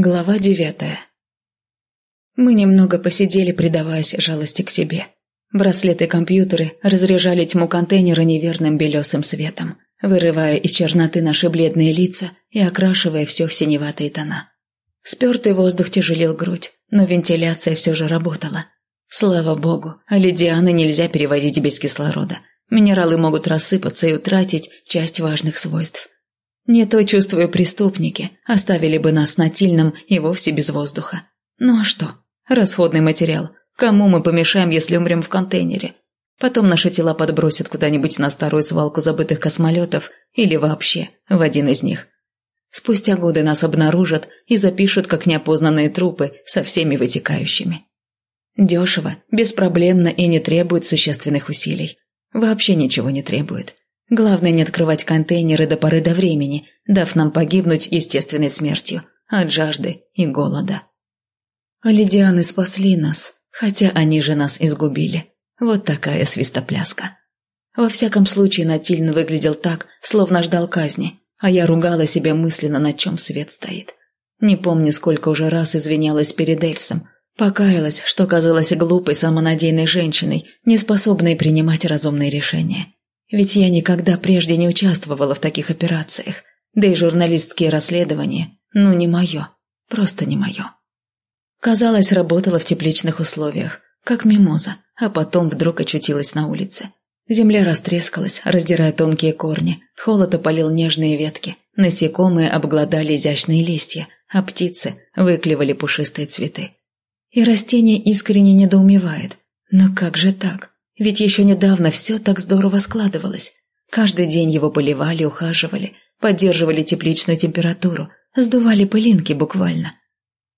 Глава девятая Мы немного посидели, предаваясь жалости к себе. Браслеты и компьютеры разряжали тьму контейнера неверным белесым светом, вырывая из черноты наши бледные лица и окрашивая все в синеватые тона. Спертый воздух тяжелил грудь, но вентиляция все же работала. Слава богу, лидианы нельзя перевозить без кислорода. Минералы могут рассыпаться и утратить часть важных свойств – не то, чувствую, преступники оставили бы нас на Тильном и вовсе без воздуха. Ну а что? Расходный материал. Кому мы помешаем, если умрем в контейнере? Потом наши тела подбросят куда-нибудь на старую свалку забытых космолетов или вообще в один из них. Спустя годы нас обнаружат и запишут как неопознанные трупы со всеми вытекающими. Дешево, беспроблемно и не требует существенных усилий. Вообще ничего не требует. Главное не открывать контейнеры до поры до времени, дав нам погибнуть естественной смертью от жажды и голода. Лидианы спасли нас, хотя они же нас изгубили. Вот такая свистопляска. Во всяком случае, Натильн выглядел так, словно ждал казни, а я ругала себя мысленно, на чем свет стоит. Не помню, сколько уже раз извинялась перед Эльсом, покаялась, что казалась глупой, самонадеянной женщиной, неспособной принимать разумные решения. Ведь я никогда прежде не участвовала в таких операциях. Да и журналистские расследования, ну, не мое. Просто не мое. Казалось, работала в тепличных условиях, как мимоза, а потом вдруг очутилась на улице. Земля растрескалась, раздирая тонкие корни, холод опалил нежные ветки, насекомые обглодали изящные листья, а птицы выклевали пушистые цветы. И растение искренне недоумевает. Но как же так? Ведь еще недавно все так здорово складывалось. Каждый день его поливали, ухаживали, поддерживали тепличную температуру, сдували пылинки буквально.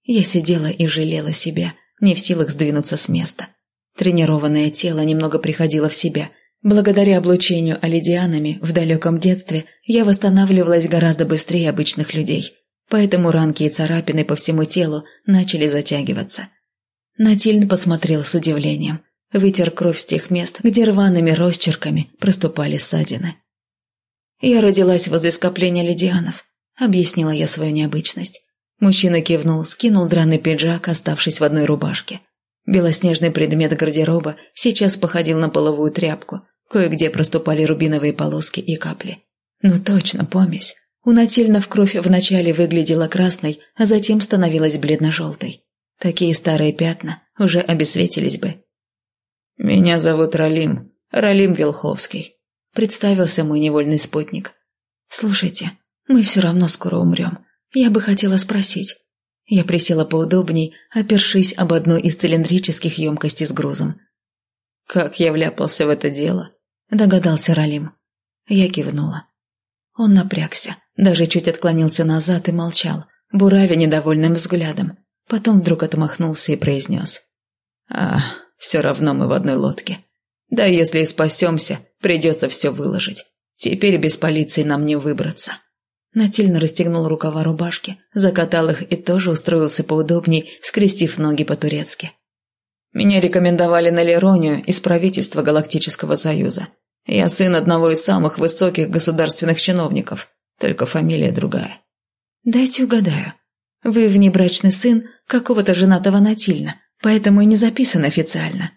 Я сидела и жалела себя, не в силах сдвинуться с места. Тренированное тело немного приходило в себя. Благодаря облучению алидианами в далеком детстве я восстанавливалась гораздо быстрее обычных людей, поэтому ранки и царапины по всему телу начали затягиваться. Натильн посмотрел с удивлением – Вытер кровь с тех мест, где рваными росчерками проступали ссадины. «Я родилась возле скопления ледианов», — объяснила я свою необычность. Мужчина кивнул, скинул драный пиджак, оставшись в одной рубашке. Белоснежный предмет гардероба сейчас походил на половую тряпку, кое-где проступали рубиновые полоски и капли. Ну точно, помесь. У Натильна в кровь вначале выглядела красной, а затем становилась бледно-желтой. Такие старые пятна уже обесветились бы, «Меня зовут Ралим, Ралим Вилховский», — представился мой невольный спутник. «Слушайте, мы все равно скоро умрем. Я бы хотела спросить». Я присела поудобней, опершись об одну из цилиндрических емкостей с грузом. «Как я вляпался в это дело?» – догадался Ралим. Я кивнула. Он напрягся, даже чуть отклонился назад и молчал, буравя недовольным взглядом. Потом вдруг отмахнулся и произнес. «А, все равно мы в одной лодке. Да если и спасемся, придется все выложить. Теперь без полиции нам не выбраться». Натильно расстегнул рукава рубашки, закатал их и тоже устроился поудобней, скрестив ноги по-турецки. «Меня рекомендовали на Леронию из правительства Галактического Союза. Я сын одного из самых высоких государственных чиновников, только фамилия другая». «Дайте угадаю. Вы внебрачный сын какого-то женатого Натильна, поэтому и не записан официально.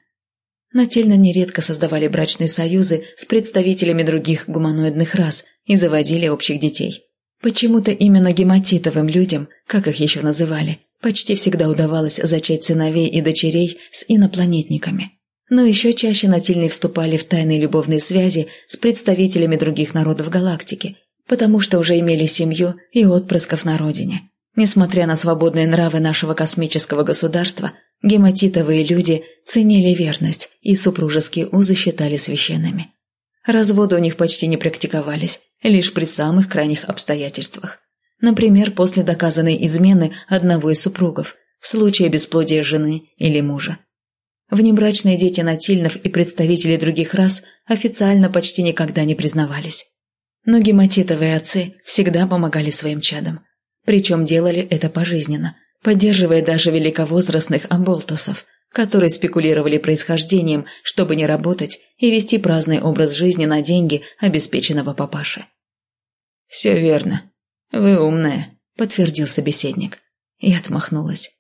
Нательно нередко создавали брачные союзы с представителями других гуманоидных рас и заводили общих детей. Почему-то именно гематитовым людям, как их еще называли, почти всегда удавалось зачать сыновей и дочерей с инопланетниками. Но еще чаще натильные вступали в тайные любовные связи с представителями других народов галактики, потому что уже имели семью и отпрысков на родине. Несмотря на свободные нравы нашего космического государства, Гематитовые люди ценили верность и супружеские узы считали священными. Разводы у них почти не практиковались, лишь при самых крайних обстоятельствах. Например, после доказанной измены одного из супругов, в случае бесплодия жены или мужа. Внебрачные дети Натильнов и представители других рас официально почти никогда не признавались. Но гематитовые отцы всегда помогали своим чадам. Причем делали это пожизненно, поддерживая даже великовозрастных амболтусов, которые спекулировали происхождением, чтобы не работать и вести праздный образ жизни на деньги обеспеченного папаши. «Все верно. Вы умная», — подтвердил собеседник. Я отмахнулась.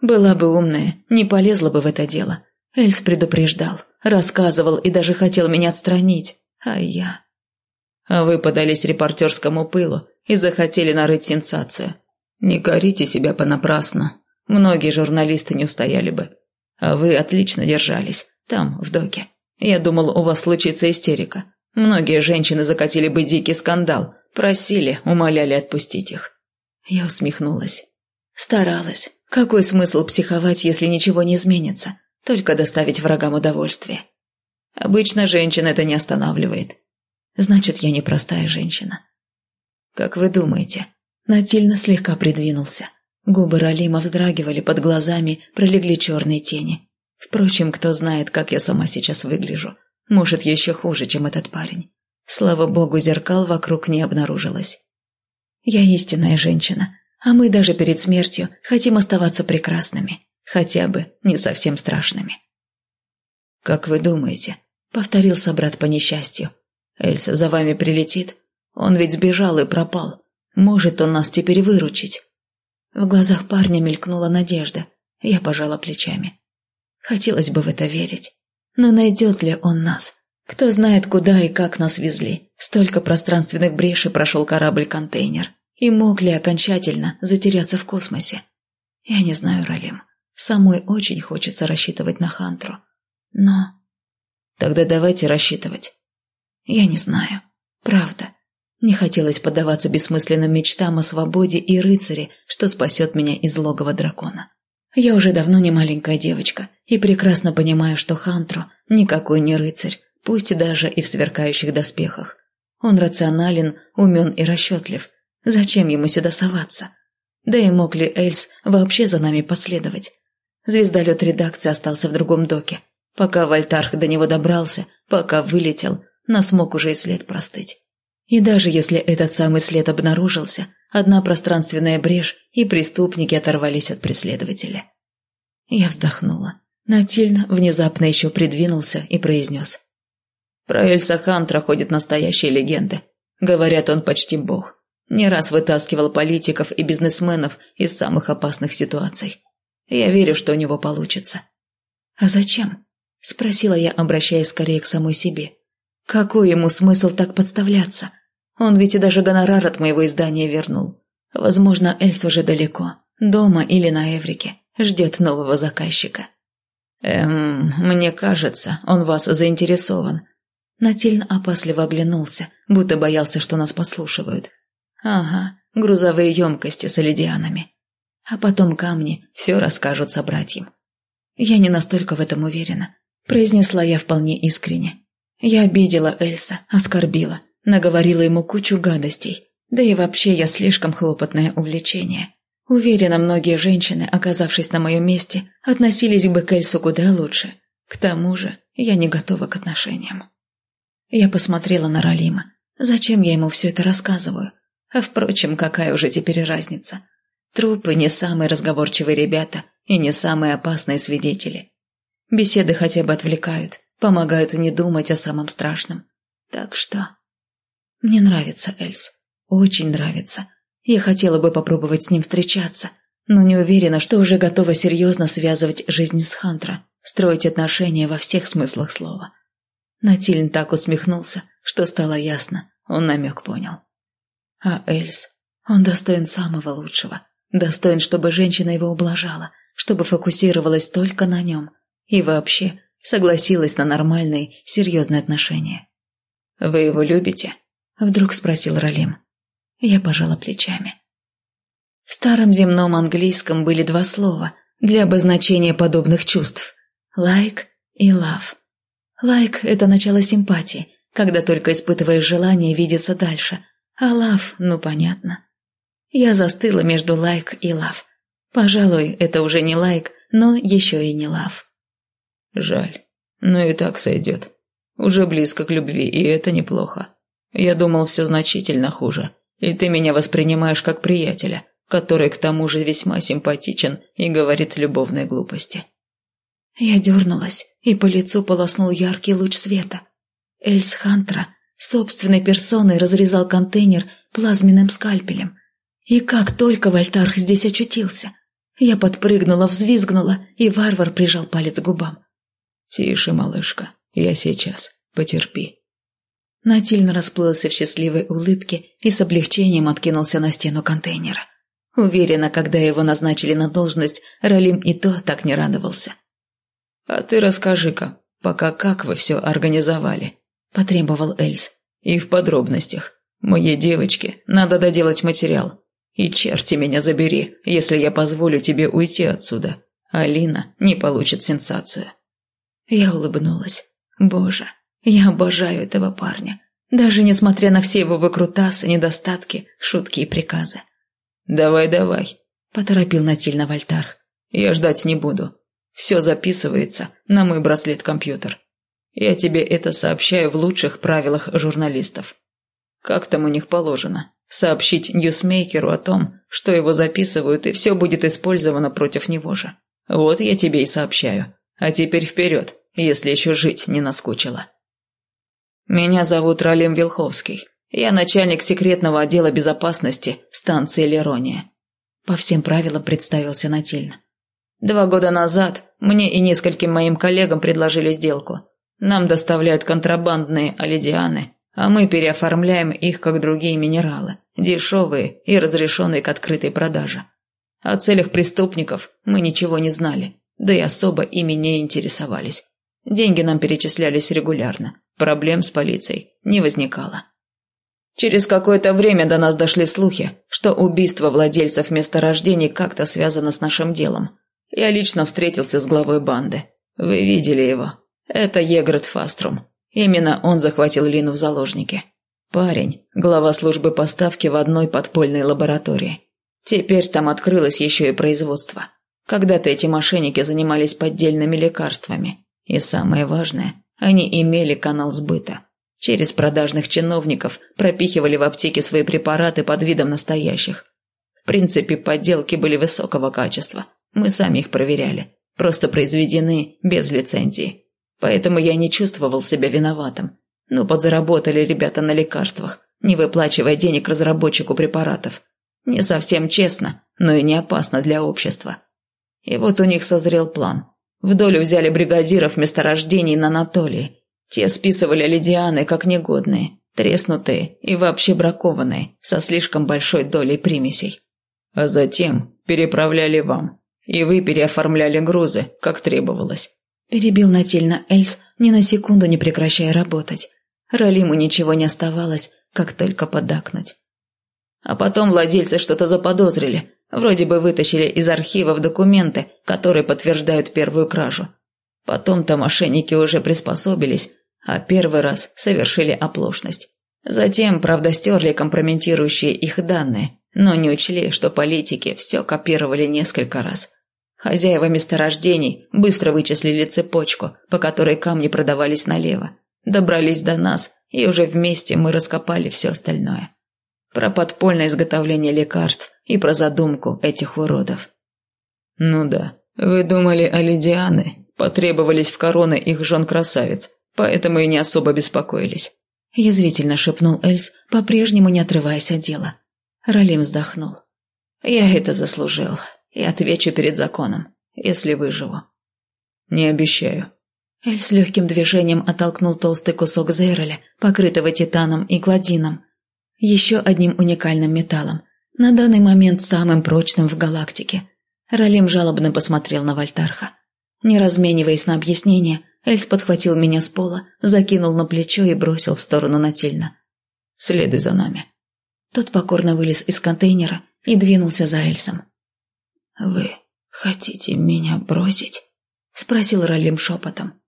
Была бы умная, не полезла бы в это дело. Эльс предупреждал, рассказывал и даже хотел меня отстранить. А я... А вы подались репортерскому пылу и захотели нарыть сенсацию. Не корите себя понапрасну. Многие журналисты не устояли бы. А вы отлично держались. Там, в доке. Я думал, у вас случится истерика. Многие женщины закатили бы дикий скандал. Просили, умоляли отпустить их. Я усмехнулась. Старалась. Какой смысл психовать, если ничего не изменится? Только доставить врагам удовольствие. Обычно женщин это не останавливает. Значит, я не простая женщина. Как вы думаете? Натильно слегка придвинулся. Губы Ралима вздрагивали под глазами, пролегли черные тени. Впрочем, кто знает, как я сама сейчас выгляжу. Может, еще хуже, чем этот парень. Слава богу, зеркал вокруг не обнаружилось. Я истинная женщина, а мы даже перед смертью хотим оставаться прекрасными, хотя бы не совсем страшными. «Как вы думаете?» — повторил собрат по несчастью. «Эльса за вами прилетит? Он ведь сбежал и пропал. Может он нас теперь выручить?» В глазах парня мелькнула надежда. Я пожала плечами. Хотелось бы в это верить. Но найдет ли он нас? Кто знает, куда и как нас везли. Столько пространственных брешей прошел корабль-контейнер. И мог ли окончательно затеряться в космосе? Я не знаю, Ралим. Самой очень хочется рассчитывать на Хантру. Но... Тогда давайте рассчитывать. Я не знаю. Правда. Не хотелось поддаваться бессмысленным мечтам о свободе и рыцаре, что спасет меня из логова дракона. Я уже давно не маленькая девочка и прекрасно понимаю, что Хантру никакой не рыцарь, пусть даже и в сверкающих доспехах. Он рационален, умен и расчетлив. Зачем ему сюда соваться? Да и мог ли Эльс вообще за нами последовать? Звездолет редакции остался в другом доке. Пока Вольтарх до него добрался, пока вылетел, нас мог уже и след простыть. И даже если этот самый след обнаружился, одна пространственная брешь, и преступники оторвались от преследователя. Я вздохнула. Натильно внезапно еще придвинулся и произнес. Про Эльса Хантра ходят настоящие легенды. Говорят, он почти бог. Не раз вытаскивал политиков и бизнесменов из самых опасных ситуаций. Я верю, что у него получится. «А зачем?» – спросила я, обращаясь скорее к самой себе. Какой ему смысл так подставляться? Он ведь и даже гонорар от моего издания вернул. Возможно, Эльс уже далеко, дома или на Эврике, ждет нового заказчика. Эм, мне кажется, он вас заинтересован. Натильно опасливо оглянулся, будто боялся, что нас послушивают. Ага, грузовые емкости с оледианами. А потом камни все расскажут собратьям. Я не настолько в этом уверена, произнесла я вполне искренне. Я обидела Эльса, оскорбила, наговорила ему кучу гадостей. Да и вообще я слишком хлопотное увлечение. Уверена, многие женщины, оказавшись на моем месте, относились бы к Эльсу куда лучше. К тому же я не готова к отношениям. Я посмотрела на Ралима. Зачем я ему все это рассказываю? А впрочем, какая уже теперь разница? Трупы не самые разговорчивые ребята и не самые опасные свидетели. Беседы хотя бы отвлекают, помогают не думать о самом страшном. Так что... Мне нравится Эльс. Очень нравится. Я хотела бы попробовать с ним встречаться, но не уверена, что уже готова серьезно связывать жизнь с Хантра, строить отношения во всех смыслах слова. Натильн так усмехнулся, что стало ясно, он намек понял. А Эльс, он достоин самого лучшего, достоин, чтобы женщина его ублажала, чтобы фокусировалась только на нем и вообще согласилась на нормальные, серьезные отношения. «Вы его любите?» — вдруг спросил Ралим. Я пожала плечами. В старом земном английском были два слова для обозначения подобных чувств – «like» и «love». «Like» – это начало симпатии, когда только испытываешь желание видеться дальше, а «love» – ну понятно. Я застыла между «like» и «love». Пожалуй, это уже не «like», но еще и не «love». Жаль. Но и так сойдет. Уже близко к любви, и это неплохо. Я думал, все значительно хуже. И ты меня воспринимаешь как приятеля, который к тому же весьма симпатичен и говорит любовные глупости. Я дернулась, и по лицу полоснул яркий луч света. Эльс Хантра собственной персоной разрезал контейнер плазменным скальпелем. И как только Вольтарх здесь очутился, Я подпрыгнула, взвизгнула, и варвар прижал палец к губам. «Тише, малышка, я сейчас. Потерпи». Натильно расплылся в счастливой улыбке и с облегчением откинулся на стену контейнера. Уверена, когда его назначили на должность, Ралим и то так не радовался. «А ты расскажи-ка, пока как вы все организовали?» – потребовал Эльс. «И в подробностях. Моей девочке надо доделать материал. И черти меня забери, если я позволю тебе уйти отсюда. Алина не получит сенсацию». Я улыбнулась. «Боже, я обожаю этого парня, даже несмотря на все его выкрутасы, недостатки, шутки и приказы». «Давай, давай», – поторопил Натильно Вольтар. «Я ждать не буду. Все записывается на мой браслет-компьютер. Я тебе это сообщаю в лучших правилах журналистов. Как там у них положено? Сообщить ньюсмейкеру о том, что его записывают, и все будет использовано против него же. Вот я тебе и сообщаю. А теперь вперед, если еще жить не наскучило. Меня зовут Ралим Вилховский. Я начальник секретного отдела безопасности станции Лерония. По всем правилам представился Натильно. Два года назад мне и нескольким моим коллегам предложили сделку. Нам доставляют контрабандные олидианы, а мы переоформляем их как другие минералы, дешевые и разрешенные к открытой продаже. О целях преступников мы ничего не знали, да и особо ими не интересовались. Деньги нам перечислялись регулярно, проблем с полицией не возникало. Через какое-то время до нас дошли слухи, что убийство владельцев месторождений как-то связано с нашим делом. Я лично встретился с главой банды. Вы видели его. Это Егрет Фаструм. Именно он захватил Лину в заложники. Парень, глава службы поставки в одной подпольной лаборатории. Теперь там открылось еще и производство. Когда-то эти мошенники занимались поддельными лекарствами. И самое важное, они имели канал сбыта. Через продажных чиновников пропихивали в аптеки свои препараты под видом настоящих. В принципе, подделки были высокого качества. Мы сами их проверяли. Просто произведены без лицензии. Поэтому я не чувствовал себя виноватым. Ну, подзаработали ребята на лекарствах, не выплачивая денег разработчику препаратов. Не совсем честно, но и не опасно для общества. И вот у них созрел план. В долю взяли бригадиров месторождений на Анатолии. Те списывали лидианы как негодные, треснутые и вообще бракованные, со слишком большой долей примесей. А затем переправляли вам, и вы переоформляли грузы, как требовалось. Перебил нательно Эльс, ни на секунду не прекращая работать. Ралиму ничего не оставалось, как только подакнуть. А потом владельцы что-то заподозрили. Вроде бы вытащили из архивов документы, которые подтверждают первую кражу. Потом-то мошенники уже приспособились, а первый раз совершили оплошность. Затем, правда, стерли компрометирующие их данные, но не учли, что политики все копировали несколько раз. Хозяева месторождений быстро вычислили цепочку, по которой камни продавались налево. Добрались до нас, и уже вместе мы раскопали все остальное. Про подпольное изготовление лекарств и про задумку этих уродов. Ну да, вы думали о Лидианы, потребовались в короны их жен-красавиц, поэтому и не особо беспокоились. Язвительно шепнул Эльс, по-прежнему не отрываясь от дела. Ралим вздохнул. Я это заслужил и отвечу перед законом, если выживу. Не обещаю. Эль с легким движением оттолкнул толстый кусок зейроля, покрытого титаном и гладином. Еще одним уникальным металлом, на данный момент самым прочным в галактике. Ралим жалобно посмотрел на Вольтарха. Не размениваясь на объяснение, Эльс подхватил меня с пола, закинул на плечо и бросил в сторону Нательна. «Следуй за нами». Тот покорно вылез из контейнера и двинулся за Эльсом. «Вы хотите меня бросить?» – спросил Ралим шепотом.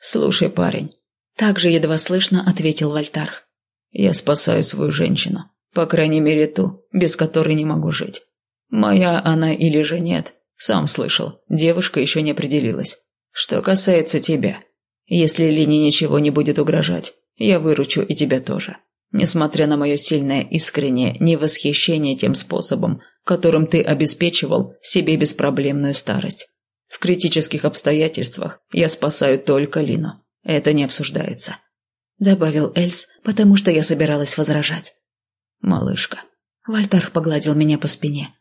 «Слушай, парень», – также едва слышно ответил Вольтарх. «Я спасаю свою женщину, по крайней мере ту, без которой не могу жить. Моя она или же нет, сам слышал, девушка еще не определилась. Что касается тебя, если Лине ничего не будет угрожать, я выручу и тебя тоже. Несмотря на мое сильное искреннее невосхищение тем способом, которым ты обеспечивал себе беспроблемную старость. В критических обстоятельствах я спасаю только Лину. Это не обсуждается. Добавил Эльс, потому что я собиралась возражать. Малышка. Вальтарх погладил меня по спине.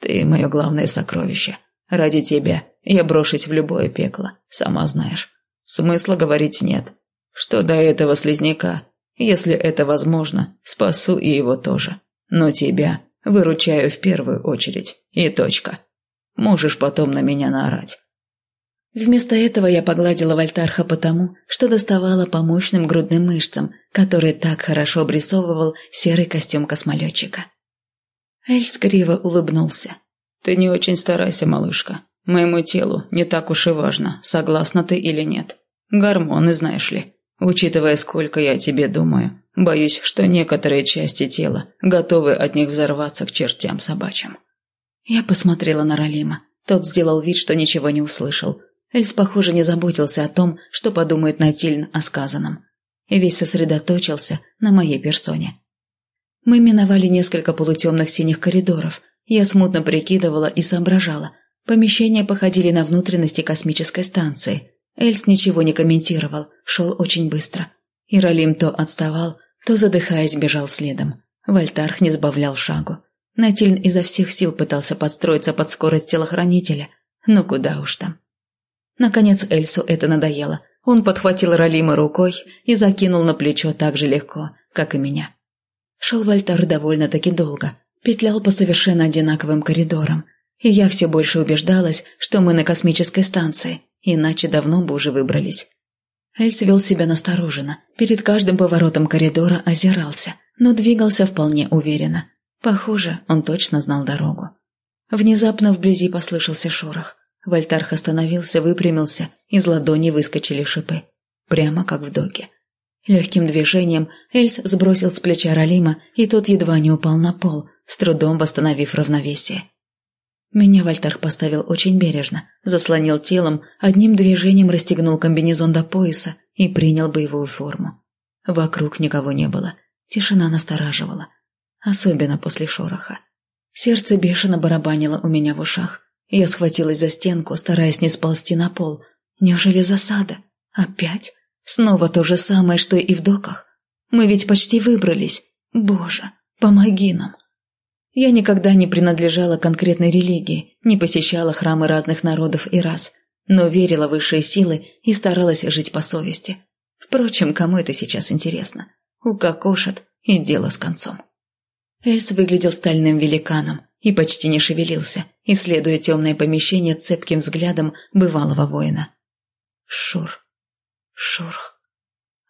Ты мое главное сокровище. Ради тебя я брошусь в любое пекло, сама знаешь. Смысла говорить нет. Что до этого слизняка, если это возможно, спасу и его тоже. Но тебя выручаю в первую очередь. И точка. Можешь потом на меня наорать. Вместо этого я погладила Вольтарха потому, что доставала по мощным грудным мышцам, которые так хорошо обрисовывал серый костюм космолетчика. Эльс криво улыбнулся. «Ты не очень старайся, малышка. Моему телу не так уж и важно, согласна ты или нет. Гормоны, знаешь ли. Учитывая, сколько я о тебе думаю, боюсь, что некоторые части тела готовы от них взорваться к чертям собачьим». Я посмотрела на Ралима. Тот сделал вид, что ничего не услышал. Эльс, похоже, не заботился о том, что подумает Натильн о сказанном. И весь сосредоточился на моей персоне. Мы миновали несколько полутемных синих коридоров. Я смутно прикидывала и соображала. Помещения походили на внутренности космической станции. Эльс ничего не комментировал, шел очень быстро. И Ралим то отставал, то, задыхаясь, бежал следом. Вольтарх не сбавлял шагу. Натильн изо всех сил пытался подстроиться под скорость телохранителя, но куда уж там. Наконец Эльсу это надоело. Он подхватил Ралима рукой и закинул на плечо так же легко, как и меня. Шел Вольтар довольно-таки долго, петлял по совершенно одинаковым коридорам, и я все больше убеждалась, что мы на космической станции, иначе давно бы уже выбрались. Эльс вел себя настороженно, перед каждым поворотом коридора озирался, но двигался вполне уверенно. Похоже, он точно знал дорогу. Внезапно вблизи послышался шорох. Вольтарх остановился, выпрямился, из ладони выскочили шипы. Прямо как в доке. Легким движением Эльс сбросил с плеча Ралима, и тот едва не упал на пол, с трудом восстановив равновесие. Меня Вольтарх поставил очень бережно, заслонил телом, одним движением расстегнул комбинезон до пояса и принял боевую форму. Вокруг никого не было, тишина настораживала особенно после шороха. Сердце бешено барабанило у меня в ушах. Я схватилась за стенку, стараясь не сползти на пол. Неужели засада? Опять? Снова то же самое, что и в доках? Мы ведь почти выбрались. Боже, помоги нам. Я никогда не принадлежала конкретной религии, не посещала храмы разных народов и рас, но верила в высшие силы и старалась жить по совести. Впрочем, кому это сейчас интересно? Укокошат и дело с концом. Эльс выглядел стальным великаном и почти не шевелился, исследуя темное помещение цепким взглядом бывалого воина. Шур. Шурх.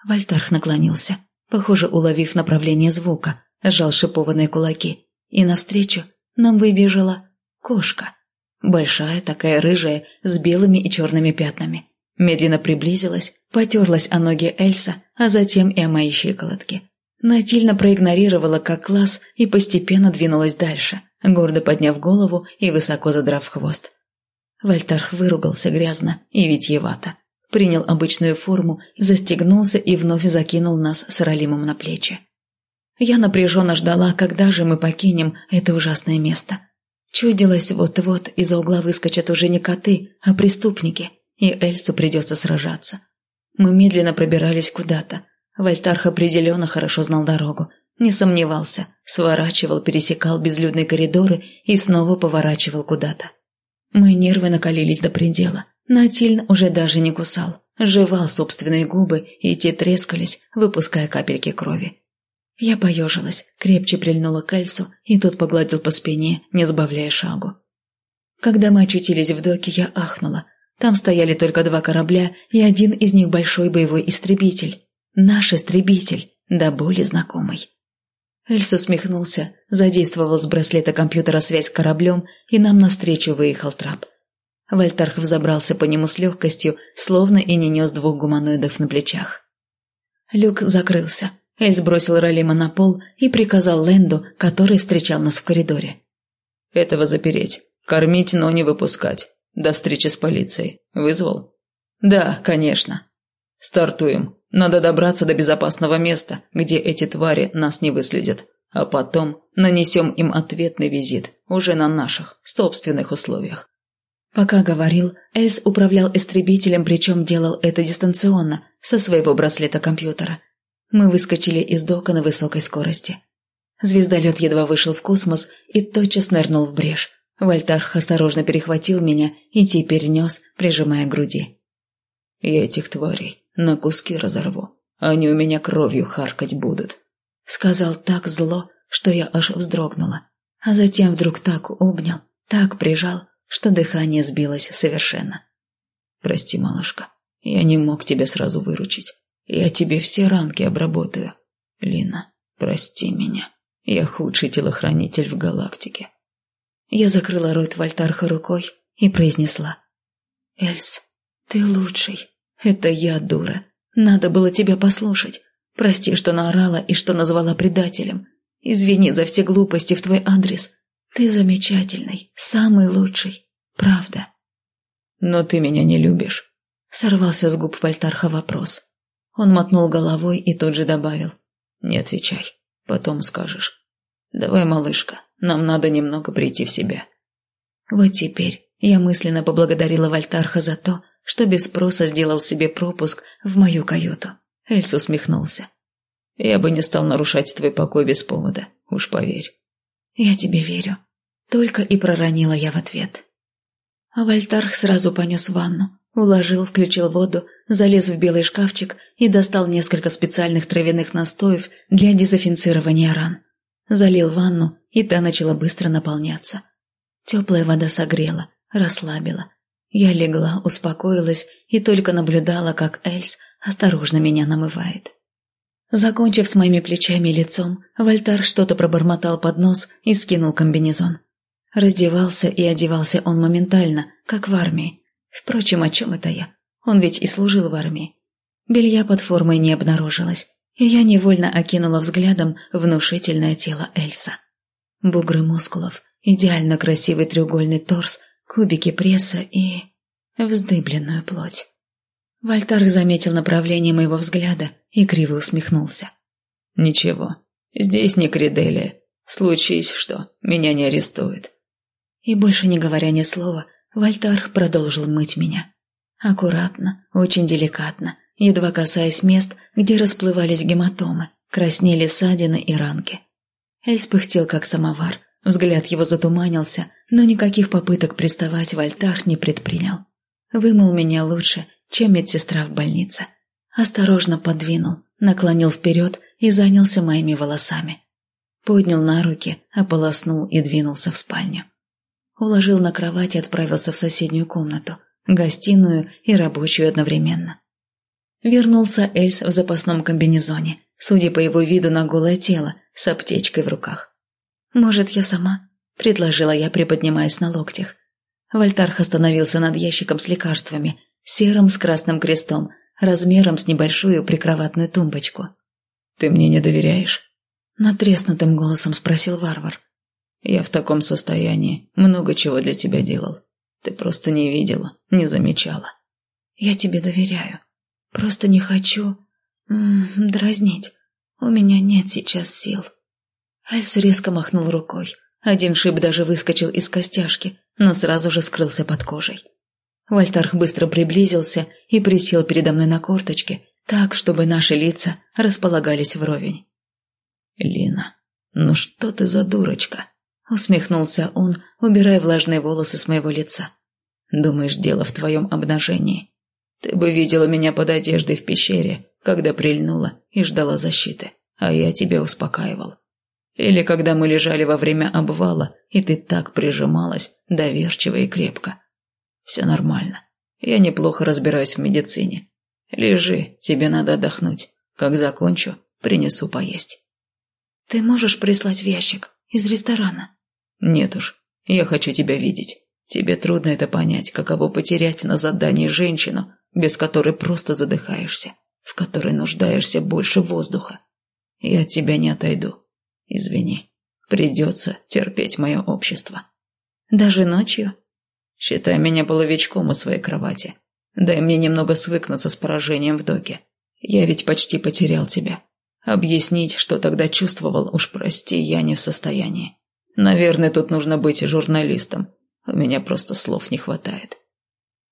Вольтарх наклонился, похоже, уловив направление звука, сжал шипованные кулаки, и навстречу нам выбежала кошка. Большая, такая рыжая, с белыми и черными пятнами. Медленно приблизилась, потерлась о ноги Эльса, а затем и о мои щиколотки. Натильно проигнорировала как класс и постепенно двинулась дальше, гордо подняв голову и высоко задрав хвост. Вольтарх выругался грязно и витьевато. Принял обычную форму, застегнулся и вновь закинул нас с Ралимом на плечи. Я напряженно ждала, когда же мы покинем это ужасное место. Чудилось, вот-вот из-за угла выскочат уже не коты, а преступники, и Эльсу придется сражаться. Мы медленно пробирались куда-то, Вольтарх определенно хорошо знал дорогу. Не сомневался, сворачивал, пересекал безлюдные коридоры и снова поворачивал куда-то. Мои нервы накалились до предела. Натильн уже даже не кусал, жевал собственные губы, и те трескались, выпуская капельки крови. Я поежилась, крепче прильнула к Эльсу, и тот погладил по спине, не сбавляя шагу. Когда мы очутились в доке, я ахнула. Там стояли только два корабля, и один из них большой боевой истребитель. Наш истребитель, да более знакомый. Эльс усмехнулся, задействовал с браслета компьютера связь с кораблем, и нам навстречу выехал трап. Вольтарх взобрался по нему с легкостью, словно и не нес двух гуманоидов на плечах. Люк закрылся. Эльс бросил Ролима на пол и приказал Ленду, который встречал нас в коридоре. «Этого запереть. Кормить, но не выпускать. До встречи с полицией. Вызвал?» «Да, конечно. Стартуем. Надо добраться до безопасного места, где эти твари нас не выследят. А потом нанесем им ответный визит, уже на наших, собственных условиях. Пока говорил, Эс управлял истребителем, причем делал это дистанционно, со своего браслета компьютера. Мы выскочили из дока на высокой скорости. Звездолет едва вышел в космос и тотчас нырнул в брешь. Вольтарх осторожно перехватил меня и теперь нес, прижимая к груди. «Я этих тварей на куски разорву. Они у меня кровью харкать будут», — сказал так зло, что я аж вздрогнула. А затем вдруг так обнял, так прижал, что дыхание сбилось совершенно. «Прости, малышка, я не мог тебя сразу выручить. Я тебе все ранки обработаю. Лина, прости меня. Я худший телохранитель в галактике». Я закрыла рот Вольтарха рукой и произнесла. «Эльс, ты лучший. Это я дура. Надо было тебя послушать. Прости, что наорала и что назвала предателем. Извини за все глупости в твой адрес. Ты замечательный, самый лучший. Правда». «Но ты меня не любишь», — сорвался с губ Вольтарха вопрос. Он мотнул головой и тут же добавил. «Не отвечай, потом скажешь. Давай, малышка, нам надо немного прийти в себя». Вот теперь я мысленно поблагодарила Вольтарха за то, что без спроса сделал себе пропуск в мою каюту. Эльс усмехнулся. «Я бы не стал нарушать твой покой без повода, уж поверь». «Я тебе верю». Только и проронила я в ответ. А Вольтарх сразу понес ванну, уложил, включил воду, залез в белый шкафчик и достал несколько специальных травяных настоев для дезинфицирования ран. Залил ванну, и та начала быстро наполняться. Теплая вода согрела, расслабила. Я легла, успокоилась и только наблюдала, как Эльс осторожно меня намывает. Закончив с моими плечами и лицом, Вольтар что-то пробормотал под нос и скинул комбинезон. Раздевался и одевался он моментально, как в армии. Впрочем, о чем это я? Он ведь и служил в армии. Белья под формой не обнаружилось, и я невольно окинула взглядом внушительное тело Эльса. Бугры мускулов, идеально красивый треугольный торс, кубики пресса и... вздыбленную плоть. Вольтарх заметил направление моего взгляда и криво усмехнулся. «Ничего, здесь не Криделия. Случись что, меня не арестуют». И больше не говоря ни слова, Вольтарх продолжил мыть меня. Аккуратно, очень деликатно, едва касаясь мест, где расплывались гематомы, краснели ссадины и ранки. Эльс пыхтел, как самовар, взгляд его затуманился, но никаких попыток приставать Вольтарх не предпринял. Вымыл меня лучше, чем медсестра в больнице. Осторожно подвинул, наклонил вперед и занялся моими волосами. Поднял на руки, ополоснул и двинулся в спальню. Уложил на кровать и отправился в соседнюю комнату, гостиную и рабочую одновременно. Вернулся Эльс в запасном комбинезоне, судя по его виду на голое тело, с аптечкой в руках. «Может, я сама?» – предложила я, приподнимаясь на локтях. Вольтарх остановился над ящиком с лекарствами, серым с красным крестом, размером с небольшую прикроватную тумбочку. «Ты мне не доверяешь?» Натреснутым голосом спросил варвар. «Я в таком состоянии много чего для тебя делал. Ты просто не видела, не замечала». «Я тебе доверяю. Просто не хочу... Дразнить. У меня нет сейчас сил». Альс резко махнул рукой. Один шип даже выскочил из костяшки, но сразу же скрылся под кожей. Вольтарх быстро приблизился и присел передо мной на корточке, так, чтобы наши лица располагались вровень. «Лина, ну что ты за дурочка?» — усмехнулся он, убирая влажные волосы с моего лица. «Думаешь, дело в твоем обнажении? Ты бы видела меня под одеждой в пещере, когда прильнула и ждала защиты, а я тебя успокаивал. Или когда мы лежали во время обвала, и ты так прижималась, доверчиво и крепко. Все нормально. Я неплохо разбираюсь в медицине. Лежи, тебе надо отдохнуть. Как закончу, принесу поесть. Ты можешь прислать в ящик из ресторана? Нет уж, я хочу тебя видеть. Тебе трудно это понять, каково потерять на задании женщину, без которой просто задыхаешься, в которой нуждаешься больше воздуха. Я от тебя не отойду. Извини, придется терпеть мое общество. Даже ночью? Считай меня половичком у своей кровати. Дай мне немного свыкнуться с поражением в доке. Я ведь почти потерял тебя. Объяснить, что тогда чувствовал, уж прости, я не в состоянии. Наверное, тут нужно быть журналистом. У меня просто слов не хватает.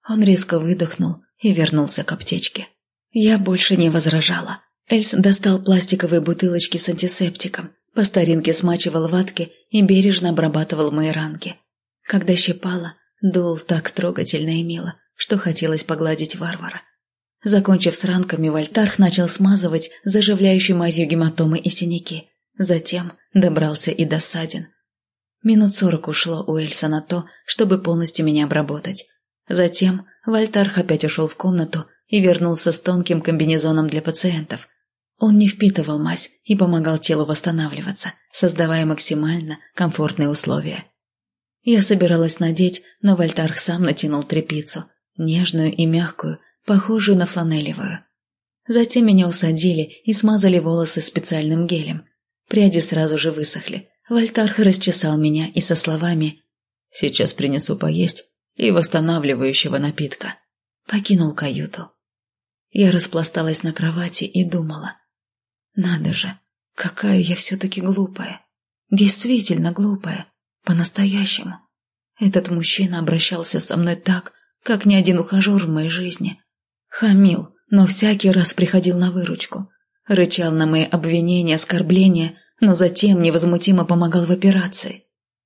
Он резко выдохнул и вернулся к аптечке. Я больше не возражала. Эльс достал пластиковые бутылочки с антисептиком, по старинке смачивал ватки и бережно обрабатывал мои ранки. Когда щипала, дул так трогательно и мило, что хотелось погладить варвара. Закончив с ранками, Вольтарх начал смазывать заживляющей мазью гематомы и синяки. Затем добрался и до ссадин. Минут сорок ушло у Эльса на то, чтобы полностью меня обработать. Затем Вольтарх опять ушел в комнату и вернулся с тонким комбинезоном для пациентов. Он не впитывал мазь и помогал телу восстанавливаться, создавая максимально комфортные условия. Я собиралась надеть, но Вольтарх сам натянул тряпицу, нежную и мягкую, похожую на фланелевую. Затем меня усадили и смазали волосы специальным гелем. Пряди сразу же высохли. Вольтарх расчесал меня и со словами «Сейчас принесу поесть и восстанавливающего напитка». Покинул каюту. Я распласталась на кровати и думала. Надо же, какая я все-таки глупая. Действительно глупая. По-настоящему. Этот мужчина обращался со мной так, как ни один ухажер в моей жизни. Хамил, но всякий раз приходил на выручку. Рычал на мои обвинения, оскорбления, но затем невозмутимо помогал в операции.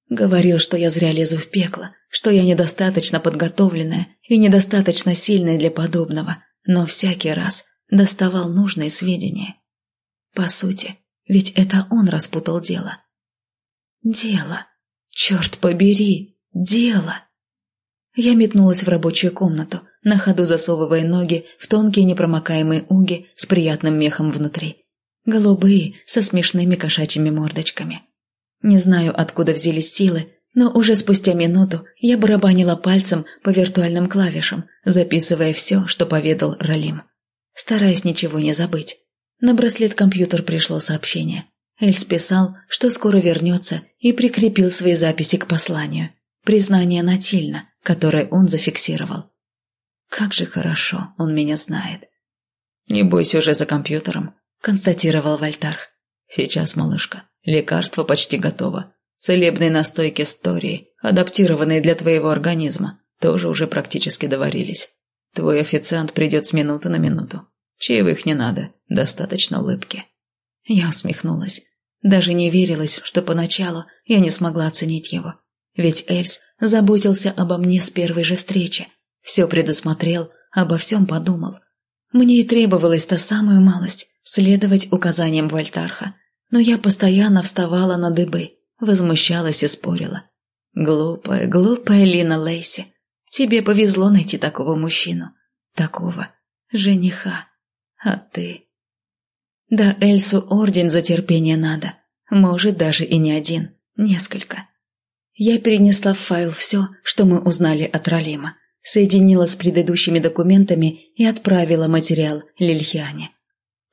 Говорил, что я зря лезу в пекло, что я недостаточно подготовленная и недостаточно сильная для подобного, но всякий раз доставал нужные сведения. По сути, ведь это он распутал дело. Дело. Черт побери, дело. Я метнулась в рабочую комнату, на ходу засовывая ноги в тонкие непромокаемые уги с приятным мехом внутри. Голубые, со смешными кошачьими мордочками. Не знаю, откуда взялись силы, но уже спустя минуту я барабанила пальцем по виртуальным клавишам, записывая все, что поведал Ралим. Стараясь ничего не забыть. На браслет-компьютер пришло сообщение. Эльс писал, что скоро вернется, и прикрепил свои записи к посланию. Признание Натильна, которое он зафиксировал. Как же хорошо он меня знает. «Не бойся уже за компьютером», — констатировал Вольтарх. «Сейчас, малышка, лекарство почти готово. Целебные настойки Стории, адаптированные для твоего организма, тоже уже практически доварились. Твой официант придет с минуты на минуту. Чаевых не надо, достаточно улыбки». Я усмехнулась. Даже не верилось, что поначалу я не смогла оценить его. Ведь Эльс заботился обо мне с первой же встречи. Все предусмотрел, обо всем подумал. Мне и требовалась та самая малость – следовать указаниям Вольтарха. Но я постоянно вставала на дыбы, возмущалась и спорила. Глупая, глупая Лина Лейси. Тебе повезло найти такого мужчину. Такого жениха. А ты... Да Эльсу орден за терпение надо. Может, даже и не один. Несколько. Я перенесла в файл все, что мы узнали от Ралима, соединила с предыдущими документами и отправила материал Лильхиане.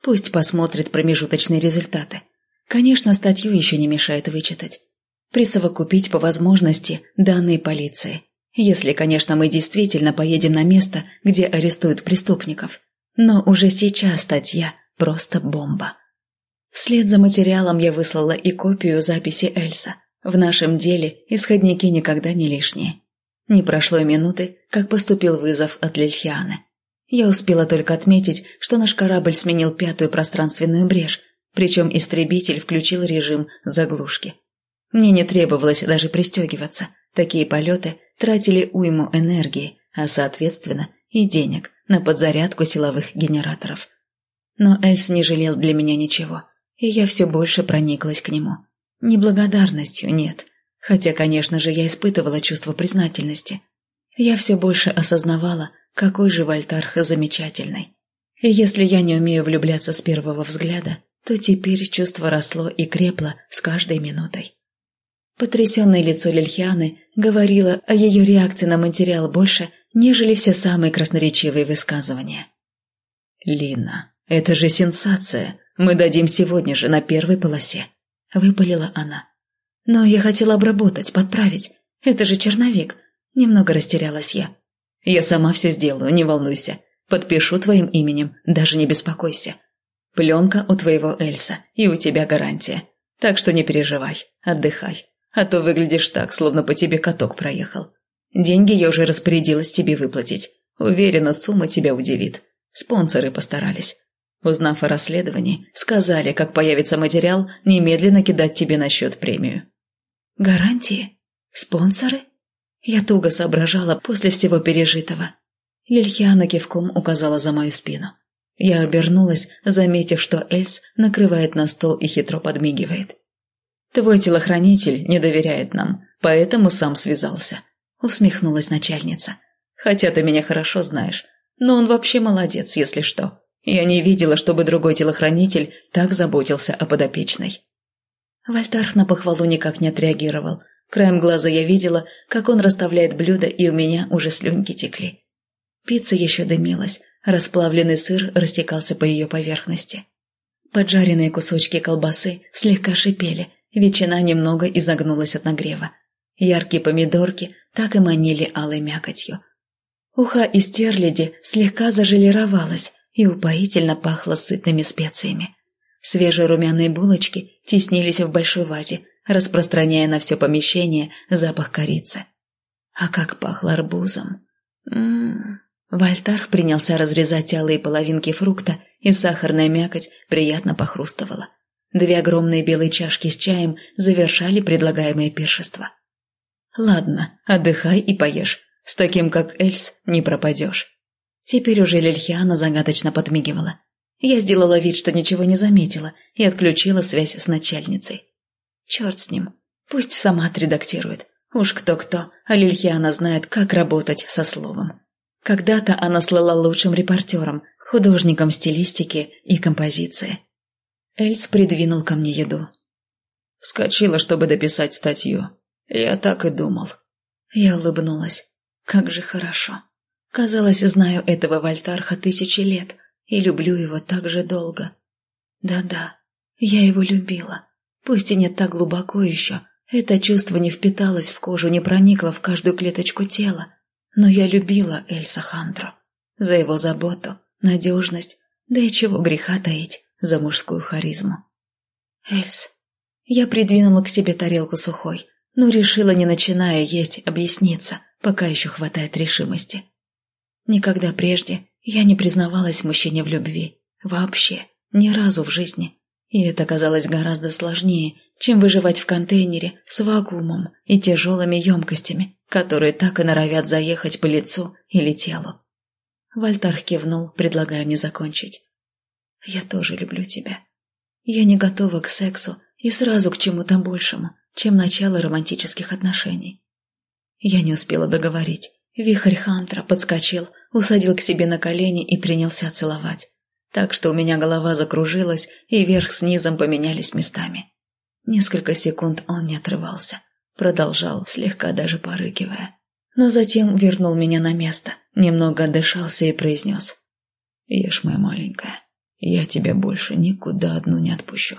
Пусть посмотрит промежуточные результаты. Конечно, статью еще не мешает вычитать. Присовокупить по возможности данные полиции. Если, конечно, мы действительно поедем на место, где арестуют преступников. Но уже сейчас статья Просто бомба. Вслед за материалом я выслала и копию записи Эльса. В нашем деле исходники никогда не лишние. Не прошло и минуты, как поступил вызов от Лильхианы. Я успела только отметить, что наш корабль сменил пятую пространственную брешь, причем истребитель включил режим заглушки. Мне не требовалось даже пристегиваться. Такие полеты тратили уйму энергии, а соответственно и денег на подзарядку силовых генераторов. Но Эльс не жалел для меня ничего, и я все больше прониклась к нему. Неблагодарностью нет, хотя, конечно же, я испытывала чувство признательности. Я все больше осознавала, какой же Вольтарх замечательный. И если я не умею влюбляться с первого взгляда, то теперь чувство росло и крепло с каждой минутой. Потрясенное лицо Лильхианы говорило о ее реакции на материал больше, нежели все самые красноречивые высказывания. «Лина, «Это же сенсация! Мы дадим сегодня же на первой полосе!» — выпалила она. «Но я хотела обработать, подправить. Это же черновик!» Немного растерялась я. «Я сама все сделаю, не волнуйся. Подпишу твоим именем, даже не беспокойся. Пленка у твоего Эльса, и у тебя гарантия. Так что не переживай, отдыхай. А то выглядишь так, словно по тебе каток проехал. Деньги я уже распорядилась тебе выплатить. Уверена, сумма тебя удивит. Спонсоры постарались. Узнав о расследовании, сказали, как появится материал, немедленно кидать тебе на счет премию. Гарантии? Спонсоры? Я туго соображала после всего пережитого. Лильхиана кивком указала за мою спину. Я обернулась, заметив, что Эльс накрывает на стол и хитро подмигивает. «Твой телохранитель не доверяет нам, поэтому сам связался», — усмехнулась начальница. «Хотя ты меня хорошо знаешь, но он вообще молодец, если что. Я не видела, чтобы другой телохранитель так заботился о подопечной». Вольтар на похвалу никак не отреагировал. Краем глаза я видела, как он расставляет блюда, и у меня уже слюнки текли. Пицца еще дымилась, расплавленный сыр растекался по ее поверхности. Поджаренные кусочки колбасы слегка шипели, ветчина немного изогнулась от нагрева. Яркие помидорки так и манили алой мякотью. Ухо из терляди слегка зажелировалось и упоительно пахло сытными специями. Свежие румяные булочки теснились в большой вазе, распространяя на все помещение запах корицы. А как пахло арбузом! М-м-м. Вольтарх принялся разрезать алые половинки фрукта, и сахарная мякоть приятно похрустывала. Две огромные белые чашки с чаем завершали предлагаемое пиршество. «Ладно, отдыхай и поешь. С таким, как Эльс, не пропадешь». Теперь уже Лильхиана загадочно подмигивала. Я сделала вид, что ничего не заметила, и отключила связь с начальницей. Черт с ним. Пусть сама отредактирует. Уж кто-кто, а Лильхиана знает, как работать со словом. Когда-то она слыла лучшим репортером, художником стилистики и композиции. Эльс придвинул ко мне еду. Вскочила, чтобы дописать статью. Я так и думал. Я улыбнулась. Как же хорошо. Казалось, знаю этого Вольтарха тысячи лет, и люблю его так же долго. Да-да, я его любила. Пусть и не так глубоко еще, это чувство не впиталось в кожу, не проникло в каждую клеточку тела, но я любила Эльса Хандро за его заботу, надежность, да и чего греха таить за мужскую харизму. Эльс, я придвинула к себе тарелку сухой, но решила, не начиная есть, объясниться, пока еще хватает решимости. Никогда прежде я не признавалась мужчине в любви. Вообще. Ни разу в жизни. И это казалось гораздо сложнее, чем выживать в контейнере с вакуумом и тяжелыми емкостями, которые так и норовят заехать по лицу или телу. Вальтар кивнул, предлагая мне закончить. «Я тоже люблю тебя. Я не готова к сексу и сразу к чему-то большему, чем начало романтических отношений». Я не успела договорить. Вихрь Хантра подскочил, усадил к себе на колени и принялся целовать. Так что у меня голова закружилась, и верх с низом поменялись местами. Несколько секунд он не отрывался. Продолжал, слегка даже порыкивая. Но затем вернул меня на место, немного отдышался и произнес. «Ешь, моя маленькая, я тебя больше никуда одну не отпущу.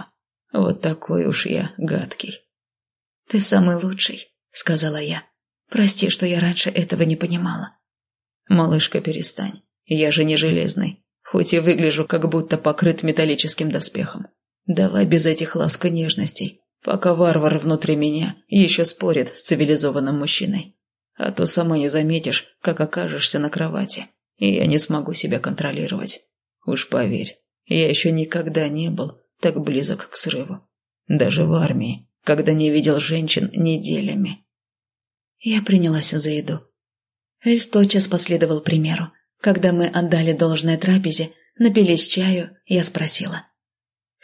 Вот такой уж я гадкий». «Ты самый лучший», — сказала я. «Прости, что я раньше этого не понимала. «Малышка, перестань. Я же не железный, хоть и выгляжу, как будто покрыт металлическим доспехом. Давай без этих ласк и нежностей, пока варвар внутри меня еще спорит с цивилизованным мужчиной. А то сама не заметишь, как окажешься на кровати, и я не смогу себя контролировать. Уж поверь, я еще никогда не был так близок к срыву. Даже в армии, когда не видел женщин неделями. Я принялась за еду. Эльс тотчас последовал примеру. Когда мы отдали должное трапезе, напились чаю, я спросила.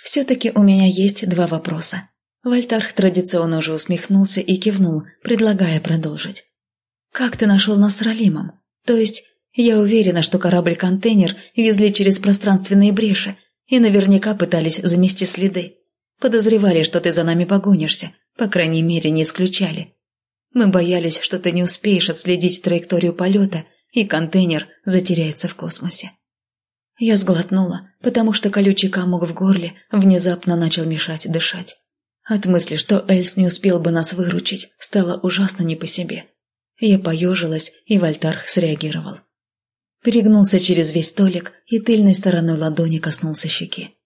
«Все-таки у меня есть два вопроса». Вольтарх традиционно уже усмехнулся и кивнул, предлагая продолжить. «Как ты нашел нас с Ралимом? То есть, я уверена, что корабль-контейнер везли через пространственные бреши и наверняка пытались замести следы. Подозревали, что ты за нами погонишься, по крайней мере, не исключали. Мы боялись, что ты не успеешь отследить траекторию полета, и контейнер затеряется в космосе. Я сглотнула, потому что колючий комок в горле внезапно начал мешать дышать. От мысли, что Эльс не успел бы нас выручить, стало ужасно не по себе. Я поежилась, и Вольтарх среагировал. Перегнулся через весь столик и тыльной стороной ладони коснулся щеки.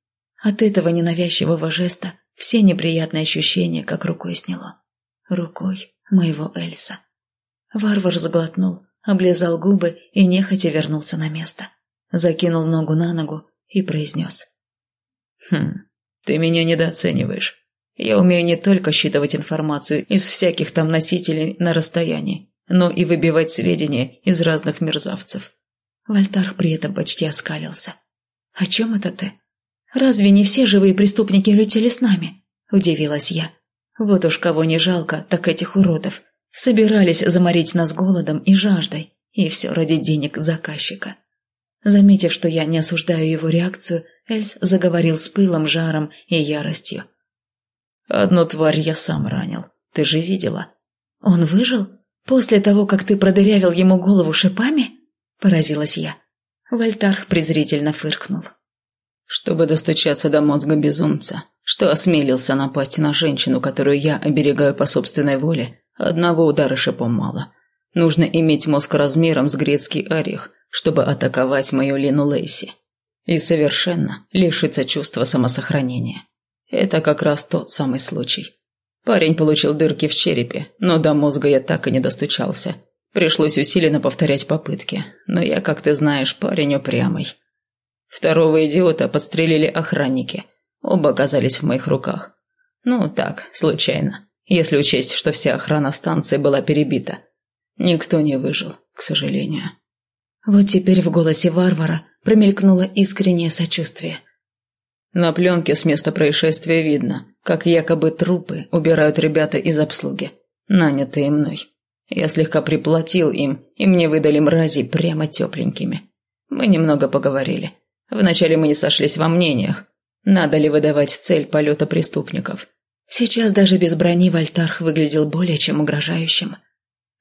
От этого ненавязчивого жеста все неприятные ощущения как рукой сняло. Рукой моего Эльса. Варвар заглотнул, облизал губы и нехотя вернулся на место. Закинул ногу на ногу и произнес. «Хм, ты меня недооцениваешь. Я умею не только считывать информацию из всяких там носителей на расстоянии, но и выбивать сведения из разных мерзавцев. Вольтар при этом почти оскалился. «О чем это ты? Разве не все живые преступники летели с нами?» – удивилась я. «Вот уж кого не жалко, так этих уродов. Собирались заморить нас голодом и жаждой, и все ради денег заказчика». Заметив, что я не осуждаю его реакцию, Эльс заговорил с пылом, жаром и яростью. «Одну тварь я сам ранил. Ты же видела?» «Он выжил? После того, как ты продырявил ему голову шипами?» – поразилась я. Вольтарх презрительно фыркнул. «Чтобы достучаться до мозга безумца, что осмелился напасть на женщину, которую я оберегаю по собственной воле, одного удара шипом мало. Нужно иметь мозг размером с грецкий орех, чтобы атаковать мою Лину Лейси. И совершенно лишиться чувства самосохранения. Это как раз тот самый случай. Парень получил дырки в черепе, но до мозга я так и не достучался. Пришлось усиленно повторять попытки, но я, как ты знаешь, парень упрямый. Второго идиота подстрелили охранники. Оба оказались в моих руках. Ну, так, случайно, если учесть, что вся охрана станции была перебита. Никто не выжил, к сожалению. Вот теперь в голосе варвара промелькнуло искреннее сочувствие. На пленке с места происшествия видно, как якобы трупы убирают ребята из обслуги, нанятые мной. Я слегка приплатил им, и мне выдали мрази прямо тепленькими. Мы немного поговорили. Вначале мы не сошлись во мнениях, надо ли выдавать цель полета преступников. Сейчас даже без брони Вольтарх выглядел более чем угрожающим.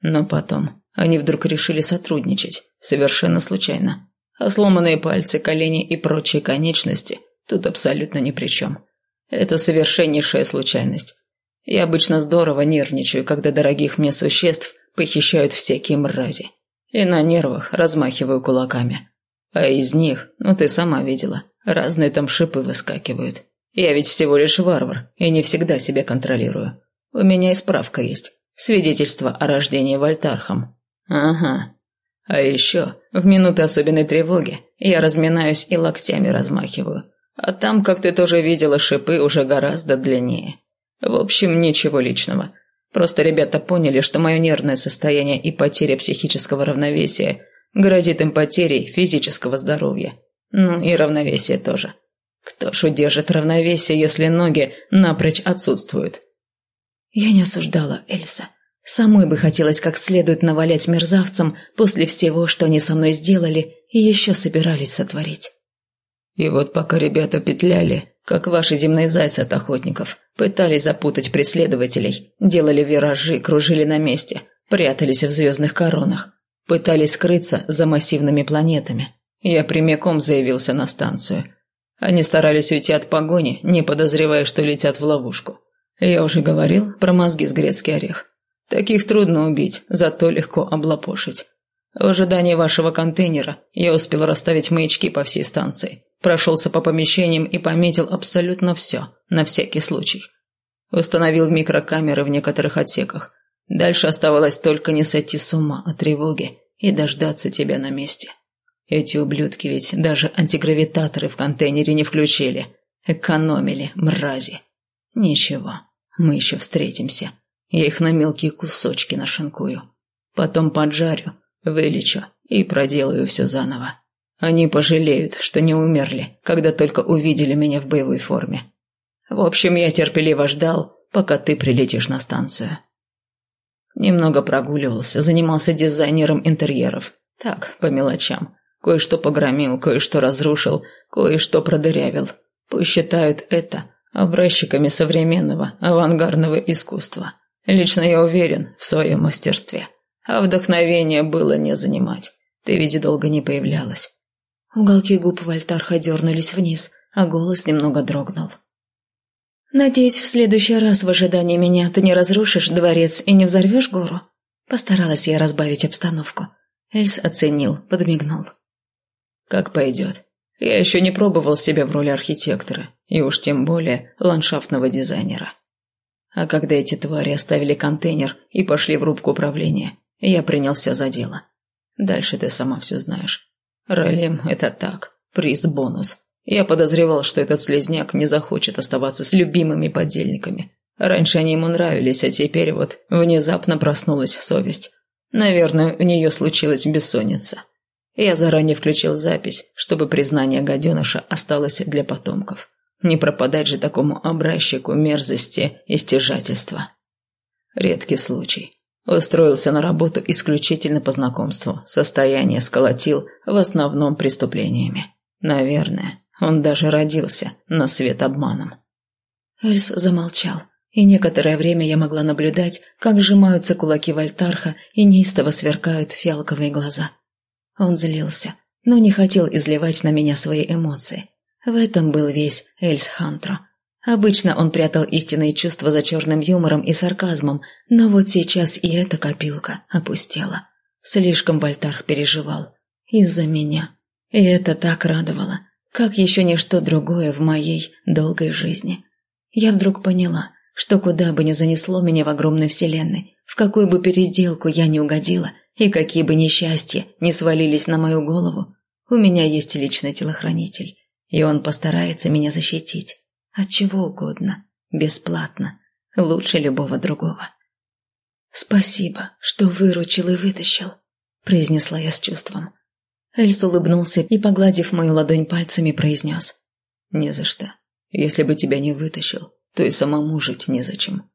Но потом они вдруг решили сотрудничать, совершенно случайно. А сломанные пальцы, колени и прочие конечности тут абсолютно ни при чем. Это совершеннейшая случайность. Я обычно здорово нервничаю, когда дорогих мне существ похищают всякие мрази. И на нервах размахиваю кулаками. А из них, ну ты сама видела, разные там шипы выскакивают. Я ведь всего лишь варвар и не всегда себя контролирую. У меня и справка есть. Свидетельство о рождении Вольтархом. Ага. А еще, в минуты особенной тревоги, я разминаюсь и локтями размахиваю. А там, как ты тоже видела, шипы уже гораздо длиннее. В общем, ничего личного. Просто ребята поняли, что мое нервное состояние и потеря психического равновесия грозит им потерей физического здоровья. Ну и равновесие тоже. Кто ж удержит равновесие, если ноги напрочь отсутствуют? Я не осуждала Эльса. Самой бы хотелось как следует навалять мерзавцам после всего, что они со мной сделали и еще собирались сотворить. И вот пока ребята петляли, как ваши земные зайцы от охотников, пытались запутать преследователей, делали виражи, кружили на месте, прятались в звездных коронах, пытались скрыться за массивными планетами. Я прямиком заявился на станцию. Они старались уйти от погони, не подозревая, что летят в ловушку. Я уже говорил про мозги с грецкий орех. Таких трудно убить, зато легко облапошить. В ожидании вашего контейнера я успел расставить маячки по всей станции, прошелся по помещениям и пометил абсолютно все, на всякий случай. Установил микрокамеры в некоторых отсеках. Дальше оставалось только не сойти с ума от тревоги и дождаться тебя на месте. Эти ублюдки ведь даже антигравитаторы в контейнере не включили. Экономили, мрази. Ничего, мы еще встретимся. Я их на мелкие кусочки нашинкую. Потом поджарю, вылечу и проделаю все заново. Они пожалеют, что не умерли, когда только увидели меня в боевой форме. В общем, я терпеливо ждал, пока ты прилетишь на станцию. Немного прогуливался, занимался дизайнером интерьеров. Так, по мелочам. Кое-что погромил, кое-что разрушил, кое-что продырявил. Пусть считают это образчиками современного авангардного искусства. Лично я уверен в своем мастерстве. А вдохновение было не занимать. Ты ведь долго не появлялась. Уголки губ Вольтарха дернулись вниз, а голос немного дрогнул. «Надеюсь, в следующий раз в ожидании меня ты не разрушишь дворец и не взорвешь гору?» Постаралась я разбавить обстановку. Эльс оценил, подмигнул. «Как пойдет. Я еще не пробовал себя в роли архитектора, и уж тем более ландшафтного дизайнера. А когда эти твари оставили контейнер и пошли в рубку управления, я принялся за дело. Дальше ты сама все знаешь. Ролем – это так, приз-бонус. Я подозревал, что этот слезняк не захочет оставаться с любимыми подельниками. Раньше они ему нравились, а теперь вот внезапно проснулась совесть. Наверное, у нее случилась бессонница. Я заранее включил запись, чтобы признание гаденыша осталось для потомков. Не пропадать же такому образчику мерзости и стяжательства. Редкий случай. Устроился на работу исключительно по знакомству. Состояние сколотил в основном преступлениями. Наверное, он даже родился на свет обманом. Эльс замолчал, и некоторое время я могла наблюдать, как сжимаются кулаки Вольтарха и неистово сверкают фиалковые глаза. Он злился, но не хотел изливать на меня свои эмоции. В этом был весь Эльс Хантро. Обычно он прятал истинные чувства за черным юмором и сарказмом, но вот сейчас и эта копилка опустела. Слишком Вольтарх переживал. Из-за меня. И это так радовало, как еще ничто другое в моей долгой жизни. Я вдруг поняла, что куда бы ни занесло меня в огромной вселенной, в какую бы переделку я не угодила, и какие бы несчастья не свалились на мою голову, у меня есть личный телохранитель, и он постарается меня защитить. От чего угодно, бесплатно, лучше любого другого. «Спасибо, что выручил и вытащил», – произнесла я с чувством. Эльс улыбнулся и, погладив мою ладонь пальцами, произнес. «Не за что. Если бы тебя не вытащил, то и самому жить незачем.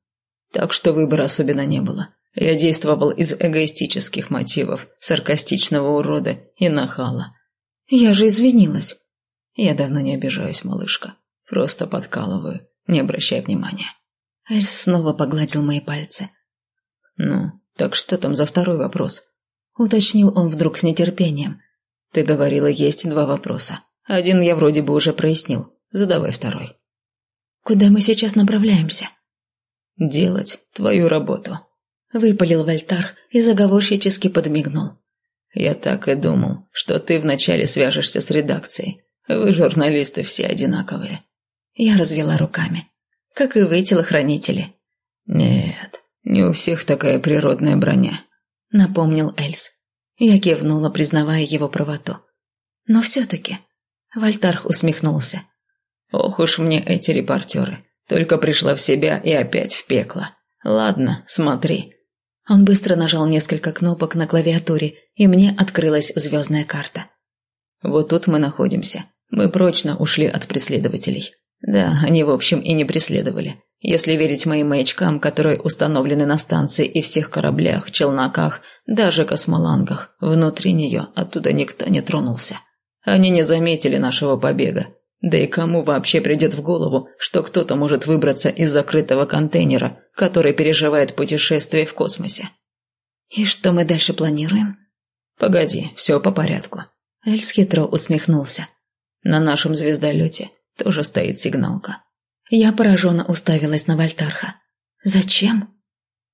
Так что выбора особенно не было. Я действовал из эгоистических мотивов, саркастичного урода и нахала. Я же извинилась. Я давно не обижаюсь, малышка. Просто подкалываю. Не обращай внимания. Эльс снова погладил мои пальцы. «Ну, так что там за второй вопрос?» Уточнил он вдруг с нетерпением. «Ты говорила, есть два вопроса. Один я вроде бы уже прояснил. Задавай второй». «Куда мы сейчас направляемся?» «Делать твою работу», — выпалил Вольтарх и заговорщически подмигнул. «Я так и думал, что ты вначале свяжешься с редакцией. Вы, журналисты, все одинаковые». Я развела руками. «Как и вы, телохранители». «Нет, не у всех такая природная броня», — напомнил Эльс. Я кивнула, признавая его правоту. «Но все-таки...» Вольтарх усмехнулся. Ох уж мне эти репортеры. Только пришла в себя и опять в пекло. Ладно, смотри. Он быстро нажал несколько кнопок на клавиатуре, и мне открылась звездная карта. Вот тут мы находимся. Мы прочно ушли от преследователей. Да, они, в общем, и не преследовали. Если верить моим маячкам, которые установлены на станции и всех кораблях, челноках, даже космолангах, внутри нее оттуда никто не тронулся. Они не заметили нашего побега, да и кому вообще придет в голову, что кто-то может выбраться из закрытого контейнера, который переживает путешествие в космосе? И что мы дальше планируем? Погоди, все по порядку. Эльс хитро усмехнулся. На нашем звездолете тоже стоит сигналка. Я пораженно уставилась на Вольтарха. Зачем?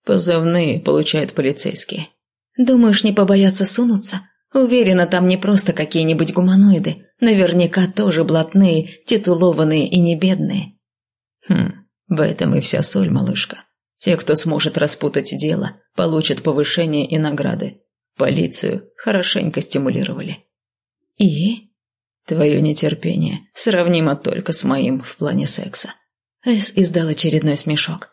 Позывные получают полицейские. Думаешь, не побоятся сунуться? Уверена, там не просто какие-нибудь гуманоиды. Наверняка тоже блатные, титулованные и не бедные. Хм, в этом и вся соль, малышка. Те, кто сможет распутать дело, получат повышение и награды. Полицию хорошенько стимулировали. И? Твое нетерпение сравнимо только с моим в плане секса. Эс издал очередной смешок.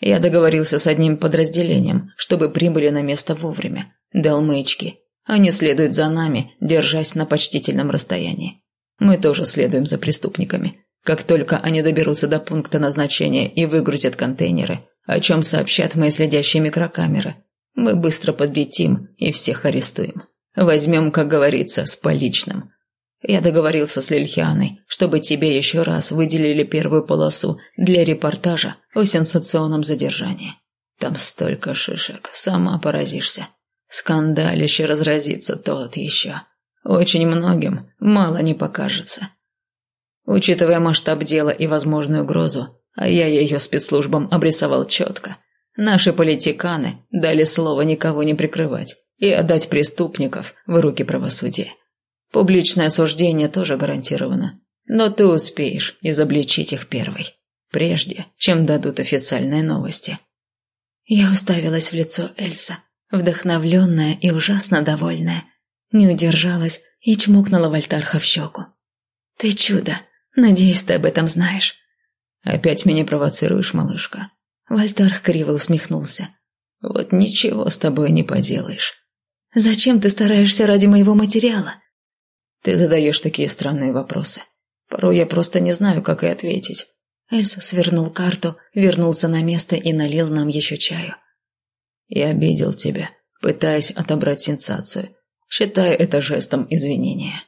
Я договорился с одним подразделением, чтобы прибыли на место вовремя. Дал маячки. Они следуют за нами, держась на почтительном расстоянии. Мы тоже следуем за преступниками. Как только они доберутся до пункта назначения и выгрузят контейнеры, о чем сообщат мои следящие микрокамеры, мы быстро подлетим и всех арестуем. Возьмем, как говорится, с поличным. Я договорился с Лильхианой, чтобы тебе еще раз выделили первую полосу для репортажа о сенсационном задержании. Там столько шишек, сама поразишься. Скандалище разразится тот еще. Очень многим мало не покажется. Учитывая масштаб дела и возможную угрозу, а я ее спецслужбам обрисовал четко, наши политиканы дали слово никого не прикрывать и отдать преступников в руки правосудия. Публичное осуждение тоже гарантировано, но ты успеешь изобличить их первой, прежде чем дадут официальные новости. Я уставилась в лицо Эльса, вдохновленная и ужасно довольная. Не удержалась и чмокнула Вольтарха в щеку. «Ты чудо! Надеюсь, ты об этом знаешь». «Опять меня провоцируешь, малышка?» Вольтарх криво усмехнулся. Вот ничего с тобой не поделаешь. Зачем ты стараешься ради моего материала? Ты задаешь такие странные вопросы. Порой я просто не знаю, как и ответить. Эльса свернул карту, вернулся на место и налил нам еще чаю. Я обидел тебя, пытаясь отобрать сенсацию. Считай это жестом извинения.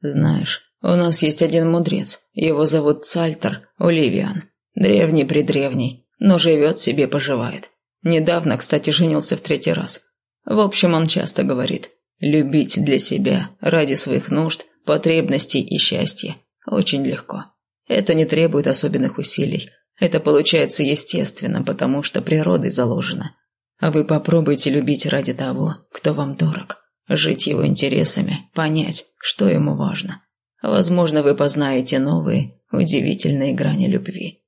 Знаешь, у нас есть один мудрец. Его зовут Цальтер Оливиан. Древний-предревний, но живет себе, поживает. Недавно, кстати, женился в третий раз. В общем, он часто говорит, любить для себя, ради своих нужд, потребностей и счастья, очень легко. Это не требует особенных усилий. Это получается естественно, потому что природой заложено. А вы попробуйте любить ради того, кто вам дорог. Жить его интересами, понять, что ему важно. Возможно, вы познаете новые, удивительные грани любви.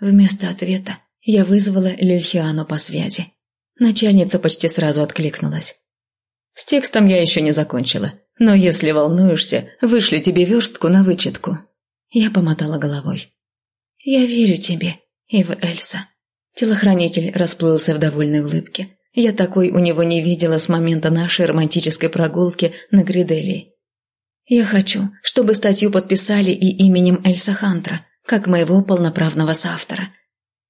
Вместо ответа я вызвала Лильхиану по связи. Начальница почти сразу откликнулась. «С текстом я еще не закончила, но если волнуешься, вышли тебе верстку на вычетку». Я помотала головой. «Я верю тебе, Ива Эльса». Телохранитель расплылся в довольной улыбке. Я такой у него не видела с момента нашей романтической прогулки на Гриделии. «Я хочу, чтобы статью подписали и именем Эльса Хантра, как моего полноправного соавтора».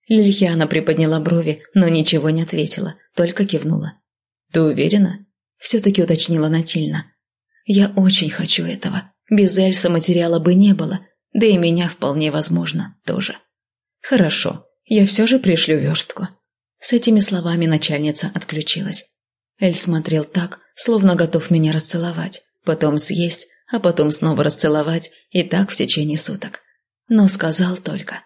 Лильяна приподняла брови, но ничего не ответила, только кивнула. «Ты уверена?» – все-таки уточнила Натильна. «Я очень хочу этого. Без Эльса материала бы не было, да и меня вполне возможно тоже». «Хорошо, я все же пришлю верстку». С этими словами начальница отключилась. Эль смотрел так, словно готов меня расцеловать, потом съесть, а потом снова расцеловать, и так в течение суток. Но сказал только.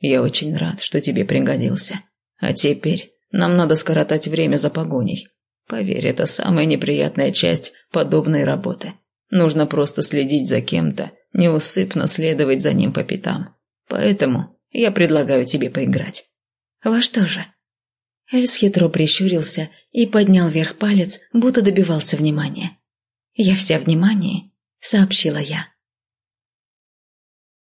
«Я очень рад, что тебе пригодился. А теперь нам надо скоротать время за погоней. Поверь, это самая неприятная часть подобной работы. Нужно просто следить за кем-то, неусыпно следовать за ним по пятам. Поэтому я предлагаю тебе поиграть». «Во что же?» Эльс хитро прищурился и поднял вверх палец, будто добивался внимания. «Я вся внимание», — сообщила я.